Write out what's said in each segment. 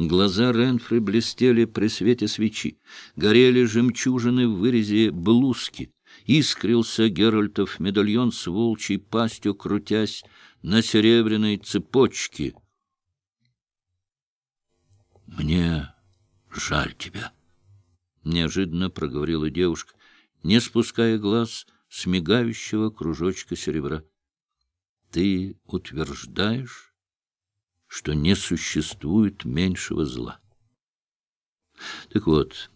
Глаза Ренфри блестели при свете свечи, горели жемчужины в вырезе блузки, искрился Геральтов медальон с волчьей пастью, крутясь на серебряной цепочке. «Мне жаль тебя», — неожиданно проговорила девушка, не спуская глаз с мигающего кружочка серебра. «Ты утверждаешь, что не существует меньшего зла. Так вот,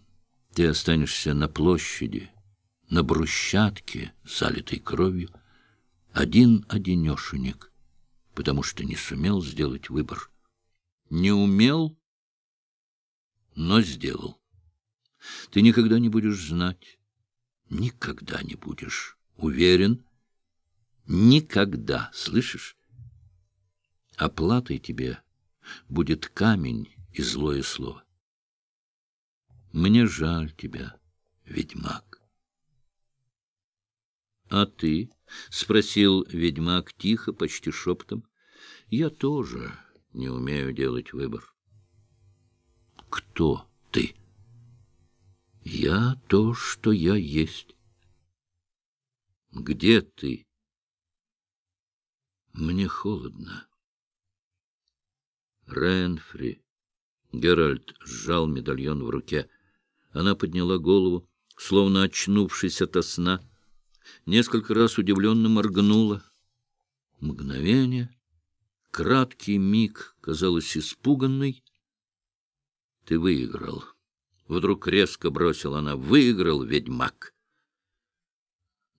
ты останешься на площади, на брусчатке, залитой кровью, один-одинешенек, потому что не сумел сделать выбор. Не умел, но сделал. Ты никогда не будешь знать, никогда не будешь уверен, никогда, слышишь? Оплатой тебе будет камень и злое слово. Мне жаль тебя, ведьмак. — А ты? — спросил ведьмак тихо, почти шепотом. — Я тоже не умею делать выбор. — Кто ты? — Я то, что я есть. — Где ты? — Мне холодно. Ренфри. Геральт сжал медальон в руке. Она подняла голову, словно очнувшись ото сна. Несколько раз удивленно моргнула. Мгновение, краткий миг, казалось испуганной. — Ты выиграл. Вдруг резко бросила она. — Выиграл, ведьмак.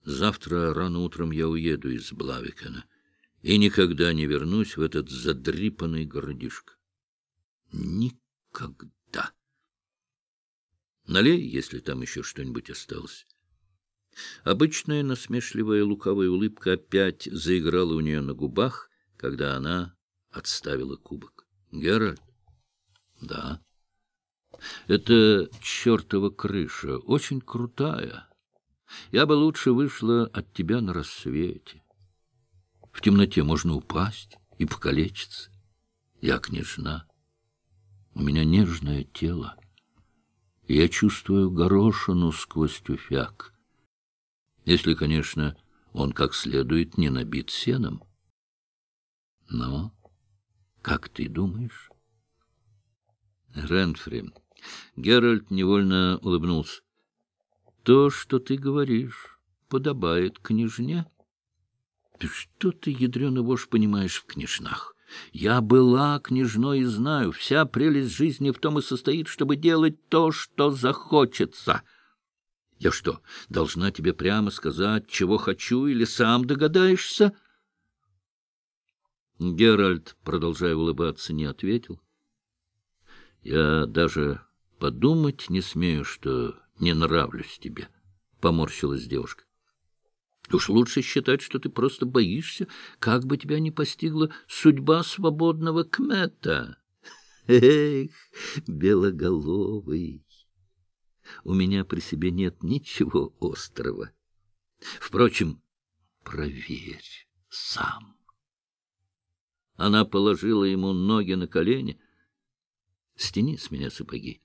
Завтра рано утром я уеду из Блавикена и никогда не вернусь в этот задрипанный городишко. Никогда. Налей, если там еще что-нибудь осталось. Обычная насмешливая лукавая улыбка опять заиграла у нее на губах, когда она отставила кубок. — Геральт? — Да. — Это чертова крыша, очень крутая. Я бы лучше вышла от тебя на рассвете. В темноте можно упасть и покалечиться. Я княжна. У меня нежное тело. Я чувствую горошину сквозь тюфяк. Если, конечно, он как следует не набит сеном. Но, как ты думаешь? Ренфри. Геральт невольно улыбнулся. То, что ты говоришь, подобает княжне. Ты что ты, ядрёный вошь, понимаешь в княжнах? Я была княжной и знаю, вся прелесть жизни в том и состоит, чтобы делать то, что захочется. Я что, должна тебе прямо сказать, чего хочу, или сам догадаешься? Геральт, продолжая улыбаться, не ответил. Я даже подумать не смею, что не нравлюсь тебе, — поморщилась девушка. Уж лучше считать, что ты просто боишься, как бы тебя не постигла судьба свободного кмета. Эх, белоголовый! У меня при себе нет ничего острого. Впрочем, проверь сам. Она положила ему ноги на колени. Стяни с меня сапоги.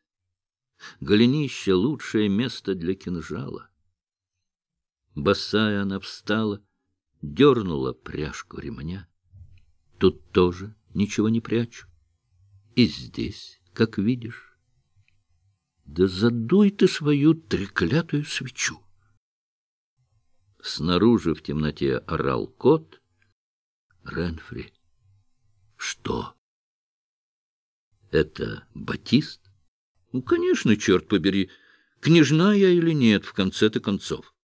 Голенище — лучшее место для кинжала. Босая она встала, дернула пряжку ремня. Тут тоже ничего не прячу. И здесь, как видишь. Да задуй ты свою треклятую свечу. Снаружи в темноте орал кот. Ренфри. Что? Это Батист? Ну, конечно, черт побери, княжна я или нет, в конце-то концов.